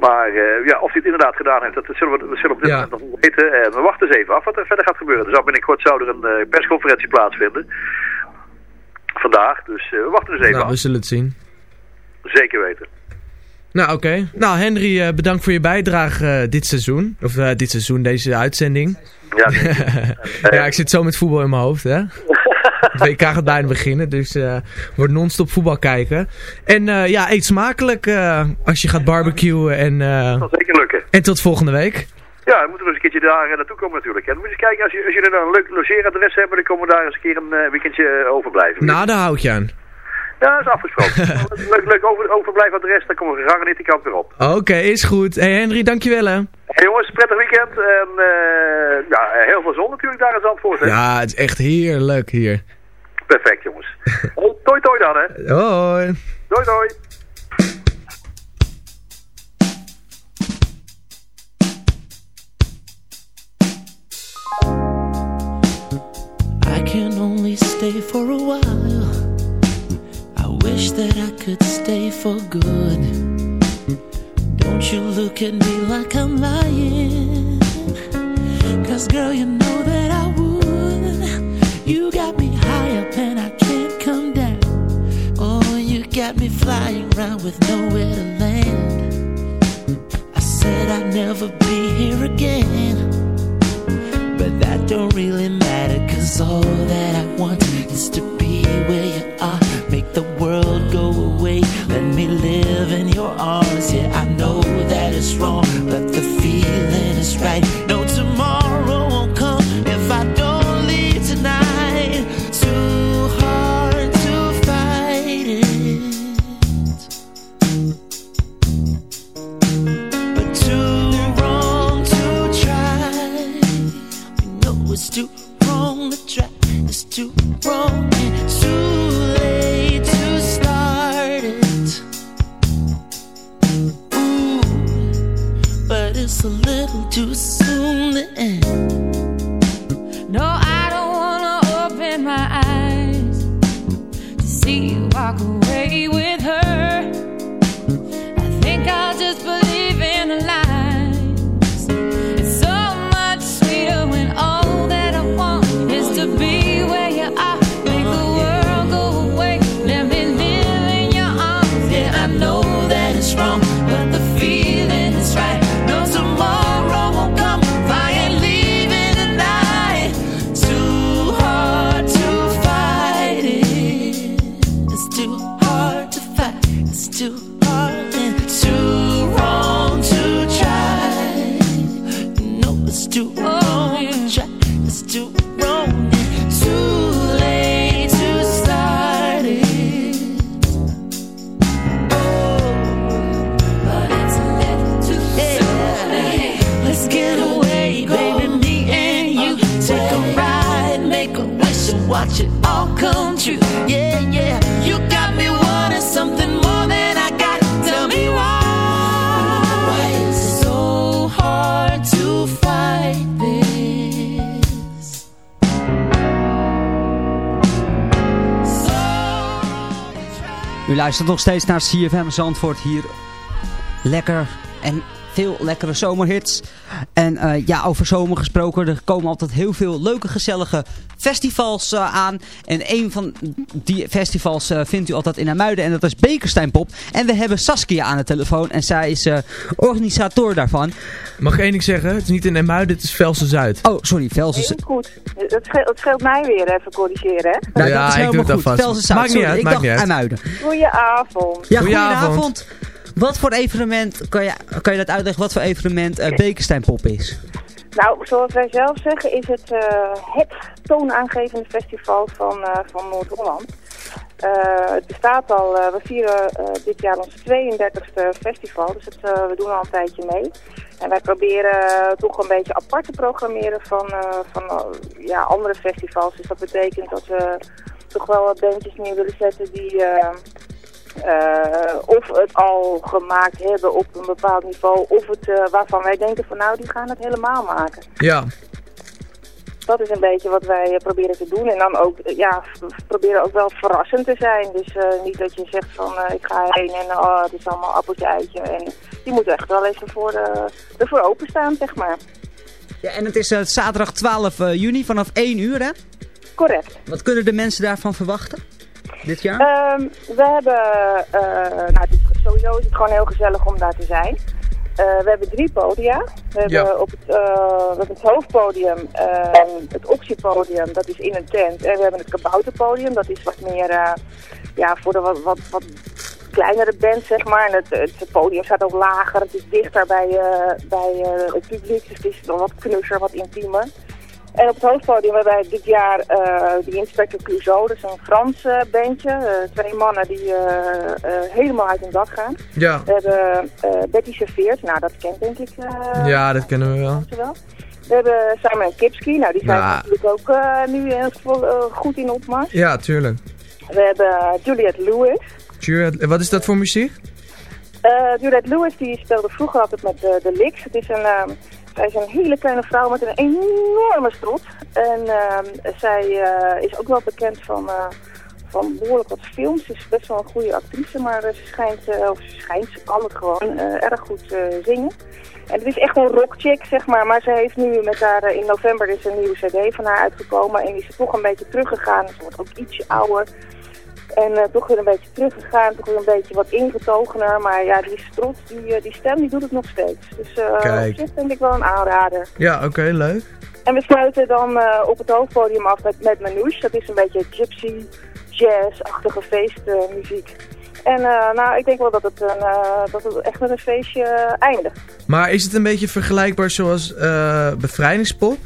Eh, maar eh, ja, of hij het inderdaad gedaan heeft, dat zullen we, we zullen op dit Ja. moment nog weten. En we wachten eens even af wat er verder gaat gebeuren. Er zou binnenkort zou er een eh, persconferentie plaatsvinden. Vandaag, dus eh, we wachten dus even Nou, we af. zullen het zien. Zeker weten. Nou, oké. Nou, Henry, eh, bedankt voor je bijdrage eh, dit seizoen. Of eh, dit seizoen, deze uitzending. Ja, [LAUGHS] ja, ik zit zo met voetbal in mijn hoofd, hè. Het WK gaat bijna beginnen, dus eh wordt non-stop voetbal kijken. En eh, ja, eet smakelijk eh, als je gaat barbecuen en, dat zal zeker lukken. en tot volgende week. Ja, we moeten dus een keertje daar naartoe komen natuurlijk. En dan moet je eens kijken, als, je, als jullie nou een leuk logeeradres hebben, dan komen we daar eens een keer een weekendje overblijven. Nou, daar hou ik je aan. Ja, dat is afgesproken. [LAUGHS] leuk, leuk over, overblijfadres, dan komen we gegarandeerd die kant weer op. Oké, is goed. Hey Henry, dankjewel hè. Hey jongens, prettig weekend. En eh, ja, heel veel zon natuurlijk daar in Zandvoort. Hè? Ja, het is echt heerlijk hier. Perfect jongens. [LAUGHS] Oh, toi toi dan hè. Hoi. Doei doei. I can only stay for a while. That I could stay for good. Don't you look at me like I'm lying. Cause girl, you know that I would. You got me high up and I can't come down. Oh, you got me flying around with nowhere to land. I said I'd never be here again. But that don't really matter Cause all that I want is to be where you are Make the world go away. Let me live in your arms. Yeah, I know that it's wrong But the feeling is right. No tomorrow luistert nog steeds naar CFM Zandvoort hier. Lekker en veel lekkere zomerhits. En eh, ja, over zomer gesproken, er komen altijd heel veel leuke, gezellige festivals eh, aan. En een van die festivals eh, vindt u altijd in Amuiden en dat is Bekerstein Pop. En we hebben Saskia aan de telefoon en zij is eh, organisator daarvan. Mag ik één ding zeggen? Het is niet in Emuiden, het is Velsen Zuid. Oh, sorry, Velsen Heel goed. Dat scheelt, dat scheelt mij weer even corrigeren, hè? Nou, Ja, dat is ik helemaal doe het goed. alvast. Velsen Zuid, Maakt niet sorry, uit, ik maakt dacht niet uit. Amuiden. Goedenavond. Ja, Goedenavond. goedenavond. Wat voor evenement, kan je, kan je dat uitleggen, wat voor evenement eh Bekenstein Pop is? Nou, zoals wij zelf zeggen, is het eh, het toonaangevende festival van, eh, van Noord-Holland. Het bestaat al, we vieren dit jaar ons 32e festival, dus het, we doen al een tijdje mee. En wij proberen toch een beetje apart te programmeren van, van ja, andere festivals. Dus dat betekent dat we toch wel wat bandjes neer willen zetten die... eh, of het al gemaakt hebben op een bepaald niveau, of het eh, waarvan wij denken van nou, die gaan het helemaal maken. Ja. Dat is een beetje wat wij eh, proberen te doen. En dan ook, ja, we proberen ook wel verrassend te zijn. Dus eh, niet dat je zegt van eh, ik ga heen en oh, het is allemaal appeltje eitje. En die moet echt wel even voor, eh, ervoor openstaan, zeg maar. Ja, en het is eh, zaterdag 12 eh, juni vanaf 1 uur, hè? Correct. Wat kunnen de mensen daarvan verwachten dit jaar? Ehm, we hebben, eh, nou, sowieso is het gewoon heel gezellig om daar te zijn. Eh, we hebben drie podia. We hebben, Ja. op het, eh, we hebben het hoofdpodium, eh, het optiepodium, dat is in een tent. En we hebben het kabouterpodium, dat is wat meer ja, voor de wat, wat, wat kleinere band, zeg maar. En het, het podium staat ook lager, het is dichter bij, bij het publiek, dus het is wat knusser, wat intiemer. En op het hoofdpodium hebben wij dit jaar eh die Inspector Clouseau, dat is een Frans eh, bandje. Eh, twee mannen die helemaal uit hun dak gaan. Ja. We hebben Betty Serveert, nou dat kent denk ik Ja, dat kennen we wel. We hebben Simon Kipski, nou die zijn Ja. natuurlijk ook nu goed in opmars. Ja, tuurlijk. We hebben Juliette Lewis. Juliette, wat is dat voor muziek? Juliette Lewis die speelde vroeger altijd met de, de Licks. Het is een, ehm, zij is een hele kleine vrouw met een enorme strot. En ehm, zij eh, is ook wel bekend van, eh, van behoorlijk wat films. Ze is best wel een goede actrice, maar eh, ze schijnt, of ze schijnt, ze kan het gewoon erg goed zingen. En het is echt een rockchick, zeg maar. Maar ze heeft nu met haar, in november is een nieuwe cd van haar uitgekomen. En die is toch een beetje teruggegaan. Ze wordt ook ietsje ouder. En eh, toch weer een beetje teruggegaan, toch weer een beetje wat ingetogener. Maar ja, die strot, die, eh, die stem, die doet het nog steeds. Dus Kijk. op zich denk ik wel een aanrader. Ja, oké, leuk. En we sluiten dan op het hoofdpodium af met, met Manouche. Dat is een beetje gypsy, jazz-achtige feestmuziek. en nou, ik denk wel dat het, een, dat het echt met een feestje eindigt. Maar is het een beetje vergelijkbaar zoals bevrijdingspop?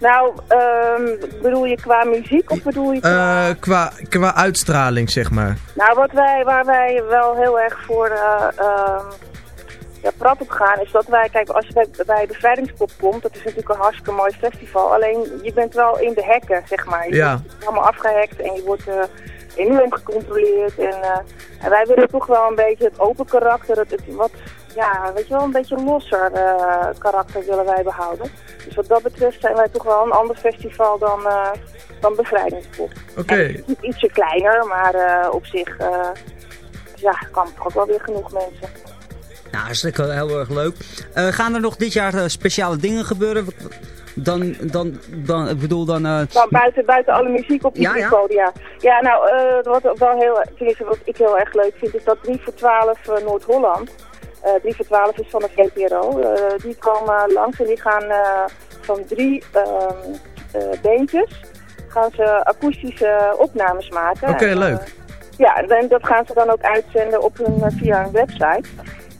Nou, ehm, bedoel je qua muziek of bedoel je qua... Eh, qua, qua uitstraling, zeg maar. Nou, wat wij, waar wij wel heel erg voor ehm, ja, prat op gaan, is dat wij, kijk, als je bij, bij Bevrijdingspop komt, dat is natuurlijk een hartstikke mooi festival, alleen je bent wel in de hekken, zeg maar. Je Ja. wordt allemaal afgehekt en je wordt eh, enorm gecontroleerd. En, en wij willen toch wel een beetje het open karakter, het, het wat, ja, weet je wel, een beetje losser eh, karakter willen wij behouden. Dus wat dat betreft zijn wij toch wel een ander festival dan, eh, dan Bevrijdingspop. Oké. Ietsje kleiner, maar eh, op zich eh, ja, kan toch ook wel weer genoeg mensen. Nou, hartstikke heel erg leuk. Eh, gaan er nog dit jaar speciale dingen gebeuren? Dan, dan, dan, ik bedoel dan... eh, Dan buiten, buiten alle muziek op Ja, die ja. podia. Ja, nou, eh, wat ook wel heel, tenminste wat ik heel erg leuk vind, is dat 3 voor 12 eh, Noord-Holland, eh 3 voor 12 is van de VPRO, eh, die komen langs en die gaan eh, van drie ehm eh, beentjes, gaan ze akoestische opnames maken. Oké, eh, leuk. Ja, en dat gaan ze dan ook uitzenden op hun, eh, via hun website.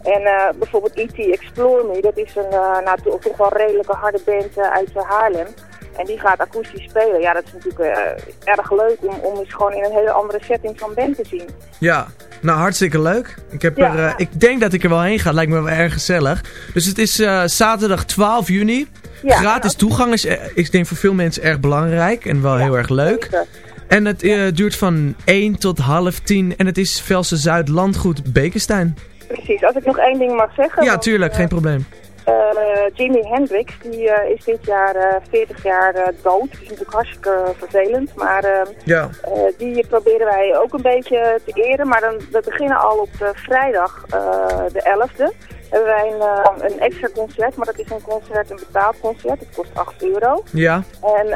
En eh, bijvoorbeeld E.T. Explore Me, dat is een eh, nou, toch wel redelijke harde band eh, uit eh, Haarlem. En die gaat akoestisch spelen. Ja, dat is natuurlijk eh, erg leuk om, om eens gewoon in een hele andere setting van band te zien. Ja, nou hartstikke leuk. Ik, heb Ja. er, eh, ik denk dat ik er wel heen ga. Lijkt me wel erg gezellig. Dus het is eh, zaterdag 12 juni. Ja, Gratis toegang is, ik denk voor veel mensen erg belangrijk en wel heel erg leuk. En het duurt van 1 tot half 10 en het is Velsen Zuid Landgoed Bekenstein. Precies, als ik nog één ding mag zeggen. Ja, want, tuurlijk, geen probleem. Eh, Jimi Hendrix, die eh, is dit jaar eh, 40 jaar eh, dood. Dat is natuurlijk hartstikke vervelend, maar Ja. die proberen wij ook een beetje te eren. Maar dan, we beginnen al op vrijdag de 11e. Hebben wij een, een extra concert, maar dat is een concert, een betaald concert. Het kost 8 euro. Ja. En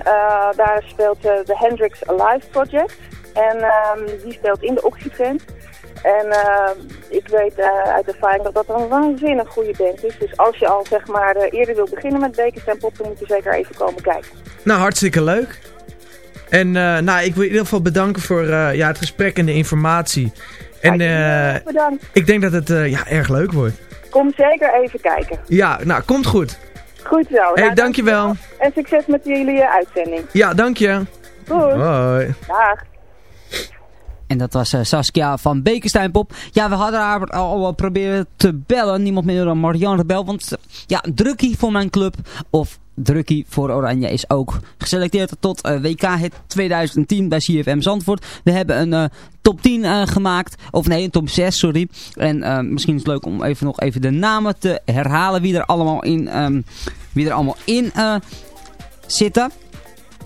daar speelt de Hendrix Alive Project. En ehm, die speelt in de Oxytrend. En eh, ik weet eh, uit ervaring dat dat een waanzinnig goede band is. Dus als je al zeg maar eh, eerder wil beginnen met Bekenstein Pop, dan moet je zeker even komen kijken. Nou, hartstikke leuk. En eh, nou, ik wil in ieder geval bedanken voor ja, het gesprek en de informatie. En eh, Bedankt. ik denk dat het ja, erg leuk wordt. Kom zeker even kijken. Ja, nou, komt goed. Goed zo. Hey, Nou, dankjewel. En succes met jullie uitzending. Ja, dank je. Goed. Hoi. Dag. En dat was eh, Saskia van Bekenstein Pop. Ja, we hadden haar al proberen te bellen. Niemand minder dan Marianne Rebel. Want eh, ja, drukkie voor mijn club. Of drukkie voor Oranje is ook geselecteerd tot eh, WK Hit 2010 bij CFM Zandvoort. We hebben een top 10 eh, gemaakt. Of nee, een top 6, sorry. En misschien is het leuk om even nog even de namen te herhalen. Wie er allemaal in, ehm, wie er allemaal in zitten.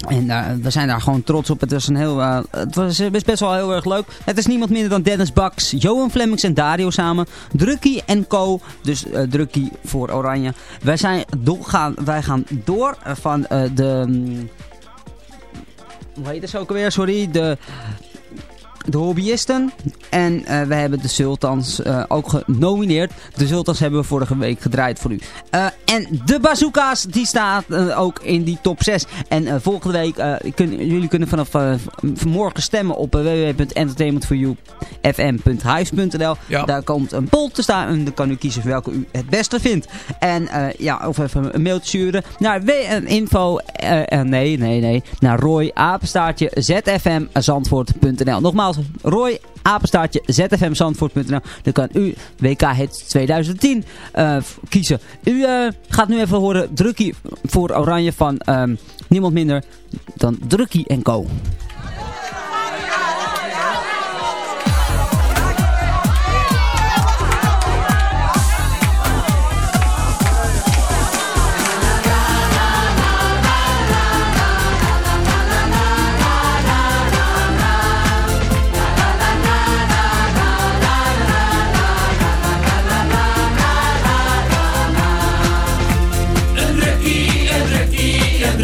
En we zijn daar gewoon trots op. Het, was een heel, eh, het was best wel heel erg leuk. Het is niemand minder dan Dennis Baks, Johan Flemmings en Dario samen. Drukkie en Co. Dus eh Drukkie voor Oranje. Wij, zijn doorgaan, wij gaan door eh, van de... mm, hoe heet het ook alweer? Sorry. De de hobbyisten. En eh, we hebben de Sultans ook genomineerd. De Sultans hebben we vorige week gedraaid voor u. Eh, en de Bazooka's, die staat eh, ook in die top 6. En eh, volgende week, eh, kun- jullie kunnen vanaf morgen stemmen op www.entertainmentforyou. zfm.huis.nl. Daar komt een poll te staan en dan kan u kiezen welke u het beste vindt. En ja, of even een mailtje sturen naar info, nee, nee, nee, naar Roy apenstaartje zfmzandvoort.nl. Nogmaals, Roy apenstaartje zfmzandvoort.nl. Dan kan u WK Hits 2010 eh, kiezen. U eh, gaat nu even horen Drukkie voor Oranje van ehm, niemand minder dan Drukkie Co.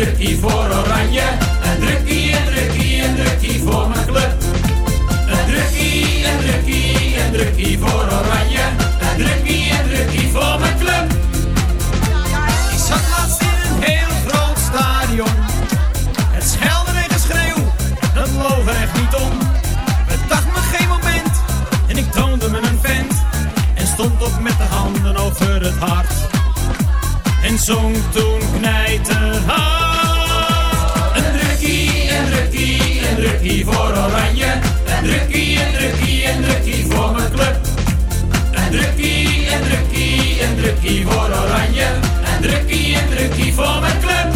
drukkie, voor oranje. Een drukkie, een drukkie, een drukkie voor mijn club. Een drukkie, een drukkie, een drukkie voor oranje. Een drukkie, een drukkie voor mijn club. Ik zat laatst in een heel groot stadion. Het schelden en geschreeuw, dat loog er echt niet om. Het dacht me geen moment en ik toonde me een vent. En stond op met de handen over het hart. En zong toen knijterhard. Drukkie, voor oranje. Een drukkie, een drukkie, een drukkie voor mijn club. Een drukkie, een drukkie, een drukkie voor oranje. Een drukkie, een drukkie voor mijn club.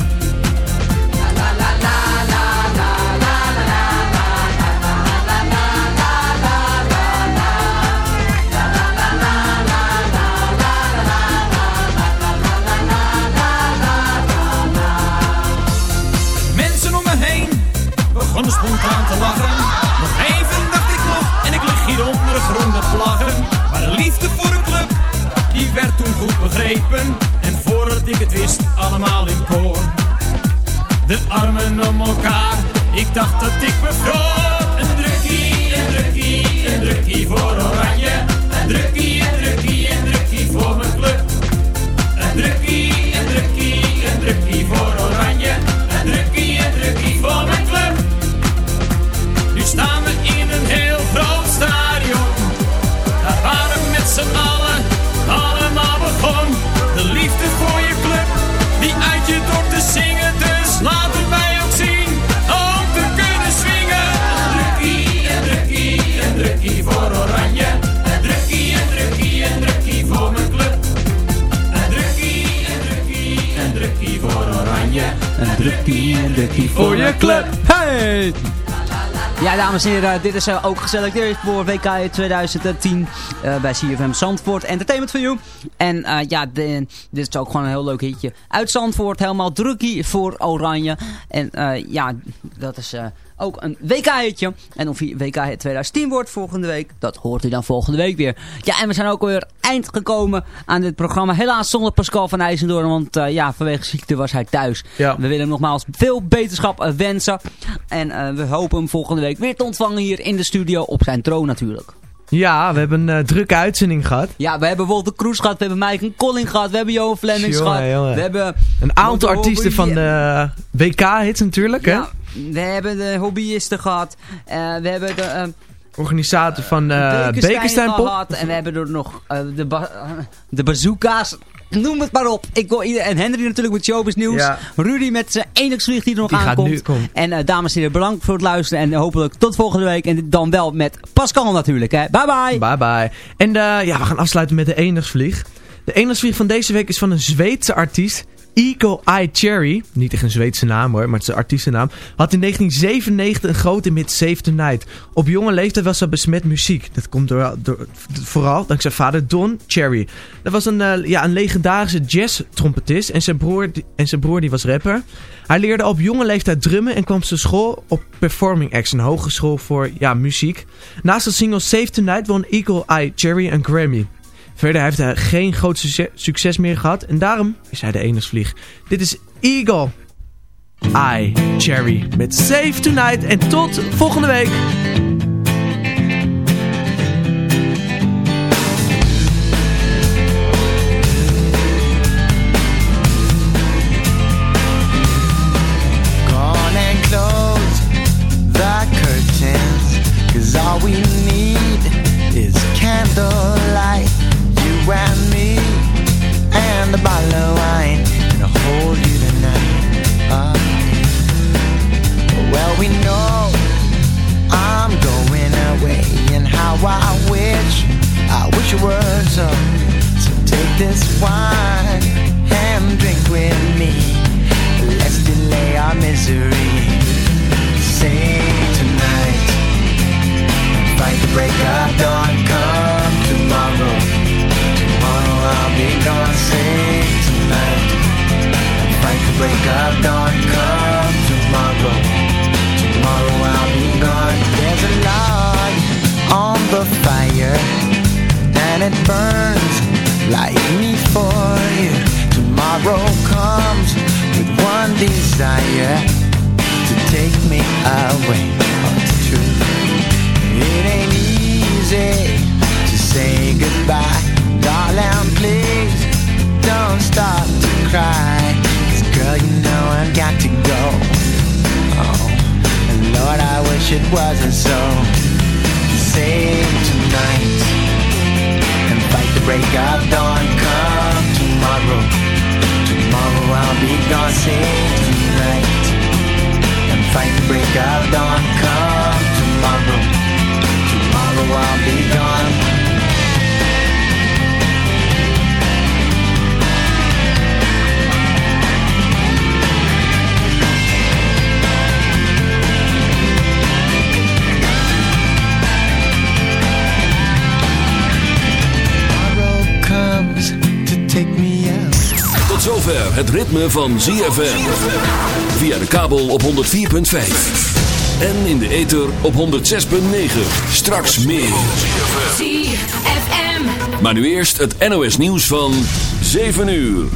Dit is eh, ook geselecteerd voor WK 2010 eh, bij CFM Zandvoort Entertainment for You. En eh, ja, de- dit is ook gewoon een heel leuk hitje. Uit Zandvoort, helemaal drukkie voor Oranje. En eh, ja, dat is eh, ook een WK-hitje. En of hij WK 2010 wordt volgende week, dat hoort u dan volgende week weer. Ja, en we zijn ook alweer eind gekomen aan dit programma. Helaas zonder Pascal van IJsendoorn, want eh, ja, vanwege ziekte was hij thuis. Ja. We willen hem nogmaals veel beterschap eh, wensen. En eh, we hopen hem volgende week weer te ontvangen hier in de studio op zijn troon natuurlijk. Ja, we hebben een drukke uitzending gehad. Ja, we hebben Wolter Kroes gehad, we hebben Mike Colling gehad, we hebben Johan Flemings Jongen, gehad. jongen. We hebben Een aantal artiesten van de WK-hits natuurlijk, hè? Ja, we hebben de hobbyisten gehad. eh, we hebben de... Organisator van gehad. En we hebben er nog eh, de, ba eh, de bazooka's. Noem het maar op. Ik wil ieder, en Henry natuurlijk met Showbiz Nieuws. Ja. Rudy met zijn enigsvlieg die er nog Die aankomt. En dames en heren, bedankt voor het luisteren. En hopelijk tot volgende week. En dan wel met Pascal natuurlijk. Hè. Bye bye. Bye bye. En ja, we gaan afsluiten met de enigsvlieg. De enigsvlieg van deze week is van een Zweedse artiest. Eagle Eye Cherry. Niet echt een Zweedse naam hoor, maar het is een artiestennaam. Had in 1997 een grote hit Save the Night. Op jonge leeftijd was ze besmet muziek. Dat komt door, door, vooral dankzij vader Don Cherry. Dat was een, eh, ja, een legendarische jazz-trompetist. En zijn broer, en zijn broer die was rapper. Hij leerde op jonge leeftijd drummen en kwam zijn school op Performing Arts, een hogeschool voor ja, muziek. Naast de single Save Tonight won Eagle Eye Cherry een Grammy. Verder heeft hij geen groot succes, meer gehad en daarom is hij de enigsvlieg. Dit is Eagle Eye Cherry met Save Tonight en tot volgende week. Misery. Ritme van ZFM. Via de kabel op 104.5. En in de ether op 106.9. Straks meer. ZFM. Maar nu eerst het NOS nieuws van 7 uur.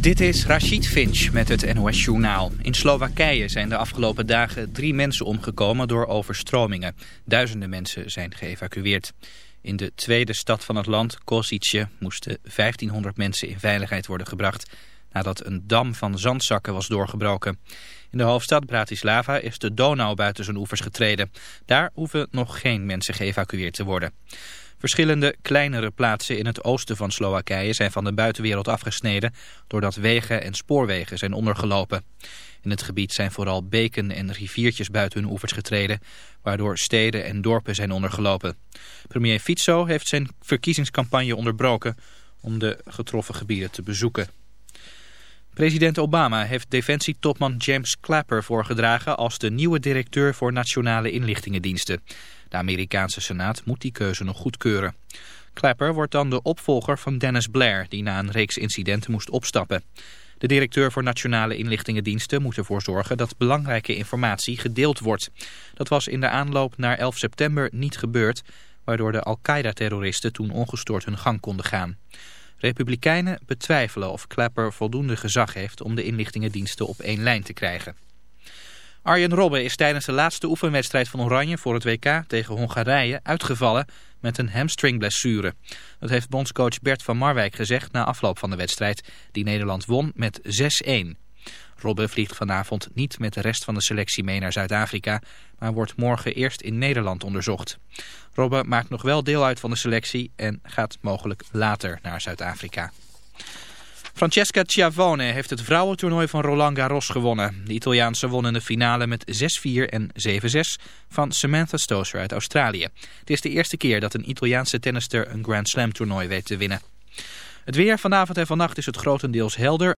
Dit is Rachid Finch met het NOS Journaal. In Slowakije zijn de afgelopen dagen drie mensen omgekomen door overstromingen. Duizenden mensen zijn geëvacueerd. In de tweede stad van het land, Kosice, moesten 1500 mensen in veiligheid worden gebracht... nadat een dam van zandzakken was doorgebroken. In de hoofdstad Bratislava is de Donau buiten zijn oevers getreden. Daar hoeven nog geen mensen geëvacueerd te worden. Verschillende kleinere plaatsen in het oosten van Slowakije zijn van de buitenwereld afgesneden... doordat wegen en spoorwegen zijn ondergelopen. In het gebied zijn vooral beken en riviertjes buiten hun oevers getreden... waardoor steden en dorpen zijn ondergelopen. Premier Fico heeft zijn verkiezingscampagne onderbroken... om de getroffen gebieden te bezoeken. President Obama heeft defensietopman James Clapper voorgedragen... als de nieuwe directeur voor nationale inlichtingendiensten. De Amerikaanse Senaat moet die keuze nog goedkeuren. Clapper wordt dan de opvolger van Dennis Blair... die na een reeks incidenten moest opstappen. De directeur voor Nationale Inlichtingendiensten moet ervoor zorgen dat belangrijke informatie gedeeld wordt. Dat was in de aanloop naar 11 september niet gebeurd, waardoor de Al-Qaeda-terroristen toen ongestoord hun gang konden gaan. Republikeinen betwijfelen of Clapper voldoende gezag heeft om de inlichtingendiensten op één lijn te krijgen. Arjen Robben is tijdens de laatste oefenwedstrijd van Oranje voor het WK tegen Hongarije uitgevallen met een hamstringblessure. Dat heeft bondscoach Bert van Marwijk gezegd na afloop van de wedstrijd die Nederland won met 6-1. Robben vliegt vanavond niet met de rest van de selectie mee naar Zuid-Afrika, maar wordt morgen eerst in Nederland onderzocht. Robben maakt nog wel deel uit van de selectie en gaat mogelijk later naar Zuid-Afrika. Francesca Chiavone heeft het vrouwentoernooi van Roland Garros gewonnen. De Italiaanse won in de finale met 6-4 en 7-6 van Samantha Stosur uit Australië. Het is de eerste keer dat een Italiaanse tennister een Grand Slam toernooi weet te winnen. Het weer vanavond en vannacht is het grotendeels helder.